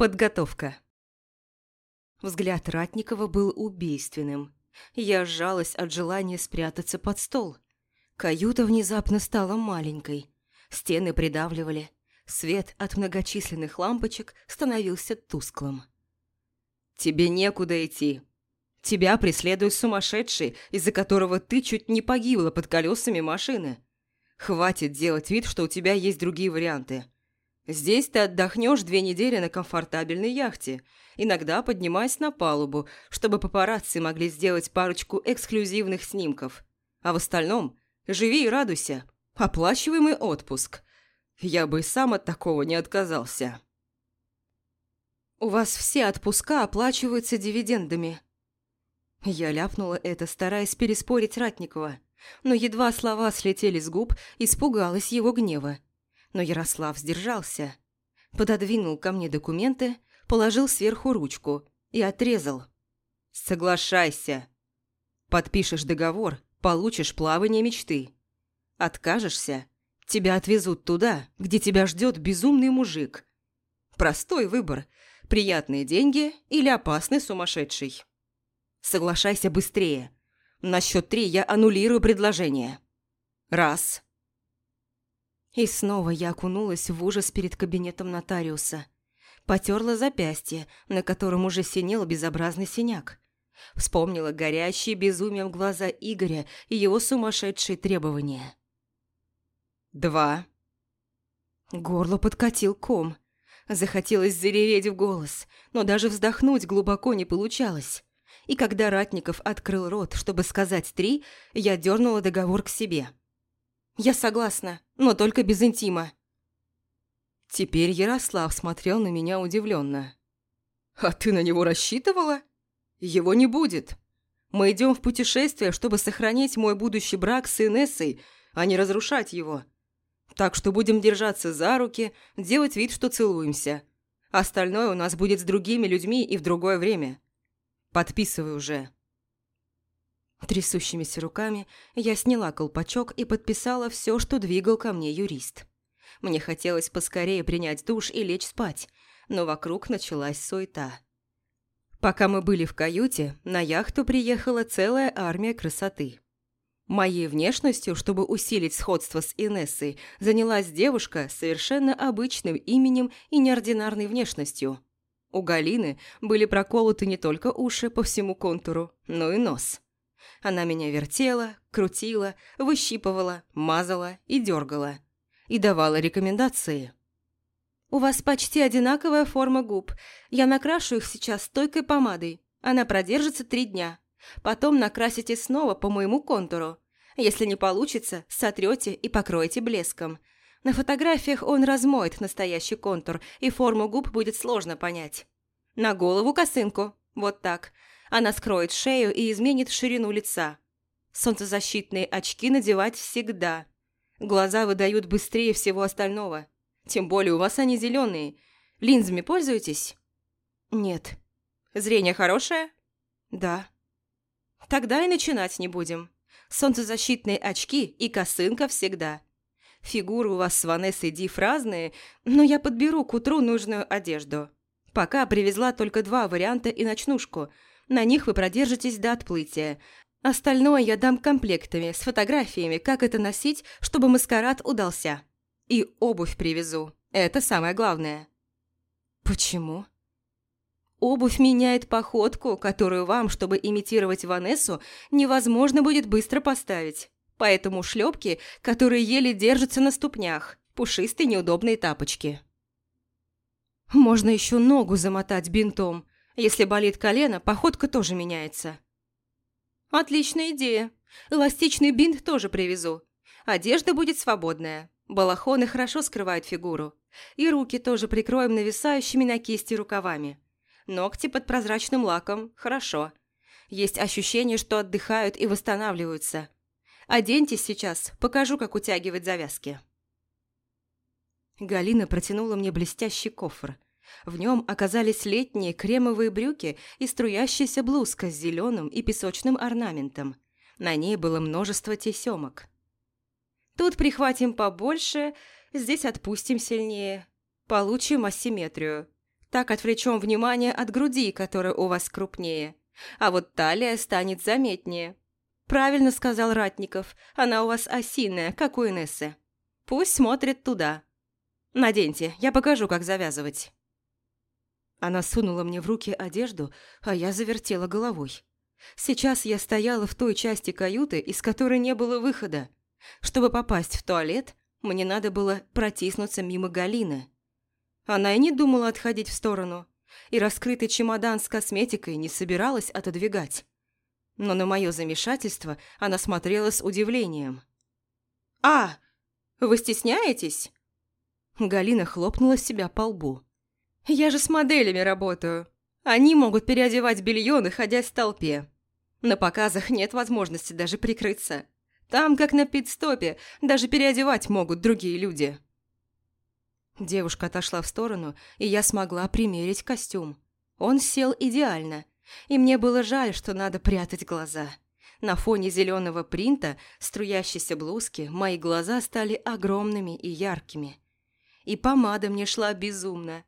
Подготовка. Взгляд Ратникова был убийственным. Я сжалась от желания спрятаться под стол. Каюта внезапно стала маленькой. Стены придавливали. Свет от многочисленных лампочек становился тусклым. «Тебе некуда идти. Тебя преследует сумасшедший, из-за которого ты чуть не погибла под колесами машины. Хватит делать вид, что у тебя есть другие варианты. Здесь ты отдохнешь две недели на комфортабельной яхте, иногда поднимаясь на палубу, чтобы папарацци могли сделать парочку эксклюзивных снимков. А в остальном живи и радуйся. Оплачиваемый отпуск. Я бы и сам от такого не отказался. «У вас все отпуска оплачиваются дивидендами». Я ляпнула это, стараясь переспорить Ратникова, но едва слова слетели с губ, испугалась его гнева но Ярослав сдержался. Пододвинул ко мне документы, положил сверху ручку и отрезал. «Соглашайся. Подпишешь договор, получишь плавание мечты. Откажешься, тебя отвезут туда, где тебя ждет безумный мужик. Простой выбор – приятные деньги или опасный сумасшедший. Соглашайся быстрее. На счет три я аннулирую предложение. Раз – и снова я окунулась в ужас перед кабинетом нотариуса. Потерла запястье, на котором уже синел безобразный синяк. Вспомнила горящие безумием глаза Игоря и его сумасшедшие требования. «Два». Горло подкатил ком. Захотелось зареветь в голос, но даже вздохнуть глубоко не получалось. И когда Ратников открыл рот, чтобы сказать «три», я дернула договор к себе. «Я согласна, но только без интима». Теперь Ярослав смотрел на меня удивленно. «А ты на него рассчитывала? Его не будет. Мы идем в путешествие, чтобы сохранить мой будущий брак с Инессой, а не разрушать его. Так что будем держаться за руки, делать вид, что целуемся. Остальное у нас будет с другими людьми и в другое время. Подписывай уже». Трясущимися руками я сняла колпачок и подписала все, что двигал ко мне юрист. Мне хотелось поскорее принять душ и лечь спать, но вокруг началась суета. Пока мы были в каюте, на яхту приехала целая армия красоты. Моей внешностью, чтобы усилить сходство с Инессой, занялась девушка с совершенно обычным именем и неординарной внешностью. У Галины были проколоты не только уши по всему контуру, но и нос. Она меня вертела, крутила, выщипывала, мазала и дергала. И давала рекомендации. «У вас почти одинаковая форма губ. Я накрашу их сейчас стойкой помадой. Она продержится три дня. Потом накрасите снова по моему контуру. Если не получится, сотрете и покроете блеском. На фотографиях он размоет настоящий контур, и форму губ будет сложно понять. На голову косынку. Вот так. Она скроет шею и изменит ширину лица. Солнцезащитные очки надевать всегда. Глаза выдают быстрее всего остального. Тем более у вас они зеленые. Линзами пользуетесь? Нет. Зрение хорошее? Да. Тогда и начинать не будем. Солнцезащитные очки и косынка всегда. Фигуры у вас с Ванессой Диф разные, но я подберу к утру нужную одежду. Пока привезла только два варианта и ночнушку – на них вы продержитесь до отплытия. Остальное я дам комплектами, с фотографиями, как это носить, чтобы маскарад удался. И обувь привезу. Это самое главное. Почему? Обувь меняет походку, которую вам, чтобы имитировать Ванессу, невозможно будет быстро поставить. Поэтому шлепки, которые еле держатся на ступнях, пушистые неудобные тапочки. Можно еще ногу замотать бинтом, если болит колено, походка тоже меняется. Отличная идея. Эластичный бинт тоже привезу. Одежда будет свободная. Балахоны хорошо скрывают фигуру. И руки тоже прикроем нависающими на кисти рукавами. Ногти под прозрачным лаком – хорошо. Есть ощущение, что отдыхают и восстанавливаются. Оденьтесь сейчас, покажу, как утягивать завязки. Галина протянула мне блестящий кофр – в нем оказались летние кремовые брюки и струящаяся блузка с зеленым и песочным орнаментом. На ней было множество тесемок. Тут прихватим побольше, здесь отпустим сильнее. Получим асимметрию. Так отвлечем внимание от груди, которая у вас крупнее. А вот талия станет заметнее. Правильно сказал Ратников, она у вас осиная, как у Инессы. Пусть смотрит туда. Наденьте, я покажу, как завязывать. Она сунула мне в руки одежду, а я завертела головой. Сейчас я стояла в той части каюты, из которой не было выхода. Чтобы попасть в туалет, мне надо было протиснуться мимо Галины. Она и не думала отходить в сторону, и раскрытый чемодан с косметикой не собиралась отодвигать. Но на мое замешательство она смотрела с удивлением. «А, вы стесняетесь?» Галина хлопнула себя по лбу. «Я же с моделями работаю. Они могут переодевать белье, находясь в толпе. На показах нет возможности даже прикрыться. Там, как на пит-стопе, даже переодевать могут другие люди». Девушка отошла в сторону, и я смогла примерить костюм. Он сел идеально, и мне было жаль, что надо прятать глаза. На фоне зеленого принта, струящейся блузки, мои глаза стали огромными и яркими. И помада мне шла безумно.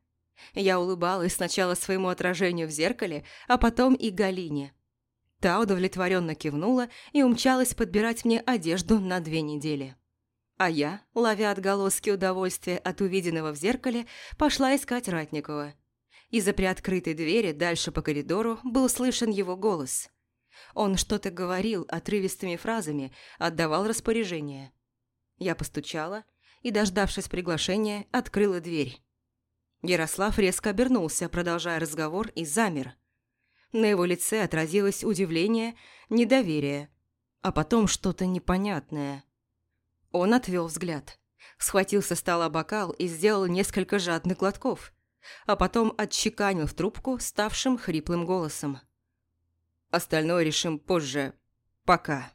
Я улыбалась сначала своему отражению в зеркале, а потом и Галине. Та удовлетворенно кивнула и умчалась подбирать мне одежду на две недели. А я, ловя отголоски удовольствия от увиденного в зеркале, пошла искать Ратникова. Из-за приоткрытой двери дальше по коридору был слышен его голос. Он что-то говорил отрывистыми фразами, отдавал распоряжение. Я постучала и, дождавшись приглашения, открыла дверь. Ярослав резко обернулся, продолжая разговор, и замер. На его лице отразилось удивление, недоверие, а потом что-то непонятное. Он отвел взгляд, схватил со стола бокал и сделал несколько жадных глотков, а потом отчеканил в трубку ставшим хриплым голосом. «Остальное решим позже. Пока».